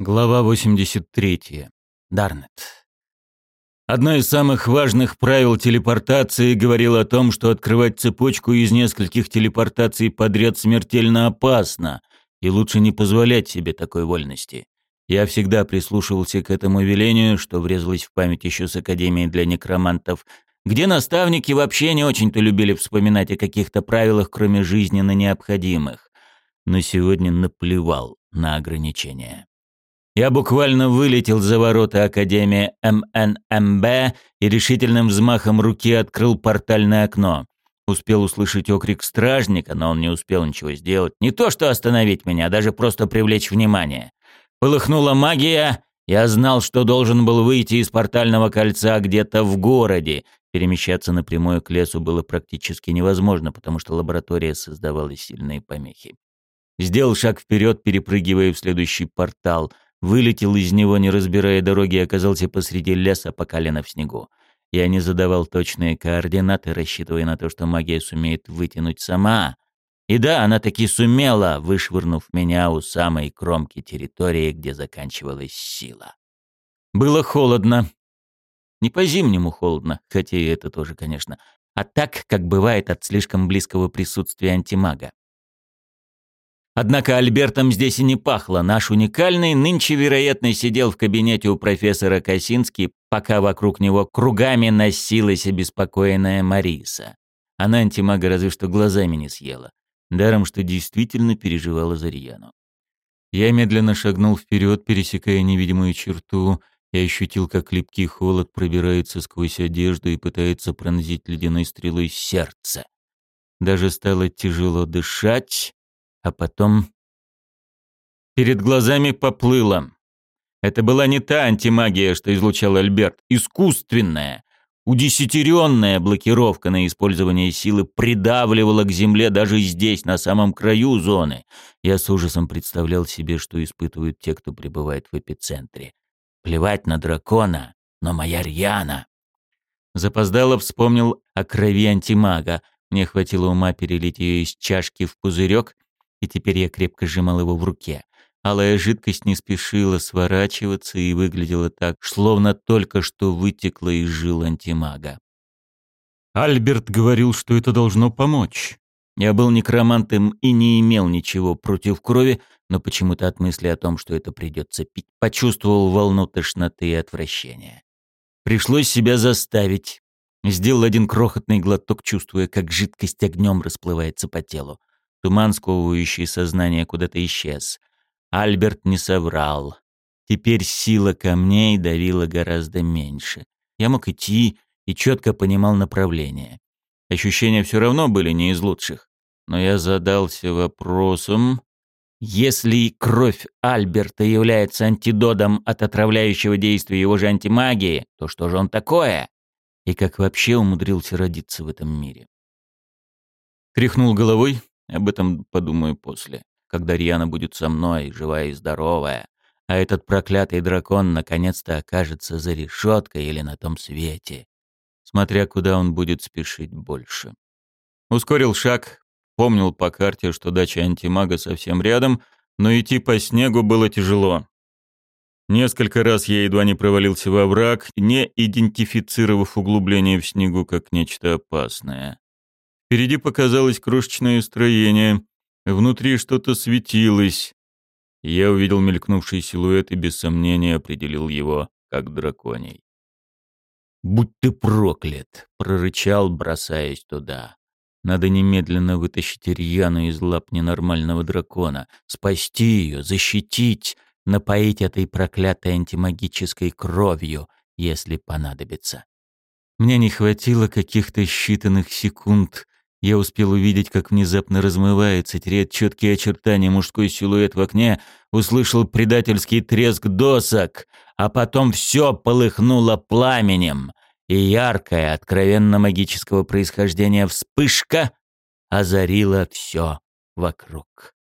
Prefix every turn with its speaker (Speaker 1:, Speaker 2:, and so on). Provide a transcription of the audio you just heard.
Speaker 1: Глава 83. Дарнет. Одно из самых важных правил телепортации говорило о том, что открывать цепочку из нескольких телепортаций подряд смертельно опасно, и лучше не позволять себе такой вольности. Я всегда прислушивался к этому велению, что врезалось в память еще с Академией для некромантов, где наставники вообще не очень-то любили вспоминать о каких-то правилах, кроме жизненно необходимых. Но сегодня наплевал на ограничения. Я буквально вылетел за ворота Академии МНМБ и решительным взмахом руки открыл портальное окно. Успел услышать окрик стражника, но он не успел ничего сделать. Не то что остановить меня, а даже просто привлечь внимание. Полыхнула магия. Я знал, что должен был выйти из портального кольца где-то в городе. Перемещаться напрямую к лесу было практически невозможно, потому что лаборатория создавала сильные помехи. Сделал шаг вперед, перепрыгивая в следующий портал — вылетел из него, не разбирая дороги, и оказался посреди леса по колено в снегу. Я не задавал точные координаты, рассчитывая на то, что магия сумеет вытянуть сама. И да, она таки сумела, вышвырнув меня у самой кромки территории, где заканчивалась сила. Было холодно. Не по-зимнему холодно, хотя и это тоже, конечно, а так, как бывает от слишком близкого присутствия антимага. Однако Альбертом здесь и не пахло. Наш уникальный нынче, вероятно, сидел в кабинете у профессора Косински, пока вокруг него кругами носилась обеспокоенная Мариса. Она антимага разве что глазами не съела. Даром, что действительно переживала за Рьяну. Я медленно шагнул вперед, пересекая невидимую черту. Я ощутил, как липкий холод пробирается сквозь одежду и пытается пронзить ледяной стрелой сердце. Даже стало тяжело дышать, а потом... Перед глазами поплыло. Это была не та антимагия, что излучал Альберт. Искусственная, удесятеренная блокировка на использование силы придавливала к земле даже здесь, на самом краю зоны. Я с ужасом представлял себе, что испытывают те, кто пребывает в эпицентре. Плевать на дракона, но моя Рьяна. Запоздало вспомнил о крови антимага. Мне хватило ума перелить ее из чашки в пузырек и теперь я крепко сжимал его в руке. Алая жидкость не спешила сворачиваться и выглядела так, словно только что вытекла из жил антимага. Альберт говорил, что это должно помочь. Я был некромантом и не имел ничего против крови, но почему-то от мысли о том, что это придется пить, почувствовал волну тошноты и отвращения. Пришлось себя заставить. Сделал один крохотный глоток, чувствуя, как жидкость огнем расплывается по телу. Туман, сковывающий сознание, куда-то исчез. Альберт не соврал. Теперь сила камней давила гораздо меньше. Я мог идти и четко понимал направление. Ощущения все равно были не из лучших. Но я задался вопросом, если кровь Альберта является антидотом от отравляющего действия его же антимагии, то что же он такое? И как вообще умудрился родиться в этом мире? Тряхнул головой, об этом подумаю после, когда Риана будет со мной, живая и здоровая, а этот проклятый дракон наконец-то окажется за решеткой или на том свете, смотря куда он будет спешить больше. Ускорил шаг, помнил по карте, что дача антимага совсем рядом, но идти по снегу было тяжело. Несколько раз я едва не провалился во враг, не идентифицировав углубление в снегу как нечто опасное. Впереди показалось крошечное строение. Внутри что-то светилось. Я увидел мелькнувший силуэт и без сомнения определил его как драконий. «Будь ты проклят!» — прорычал, бросаясь туда. «Надо немедленно вытащить Ирьяну из лап ненормального дракона, спасти ее, защитить, напоить этой проклятой антимагической кровью, если понадобится». Мне не хватило каких-то считанных секунд, я успел увидеть, как внезапно размывается, теряет четкие очертания мужской силуэт в окне, услышал предательский треск досок, а потом все полыхнуло пламенем, и яркая, откровенно магического происхождения вспышка озарила все вокруг.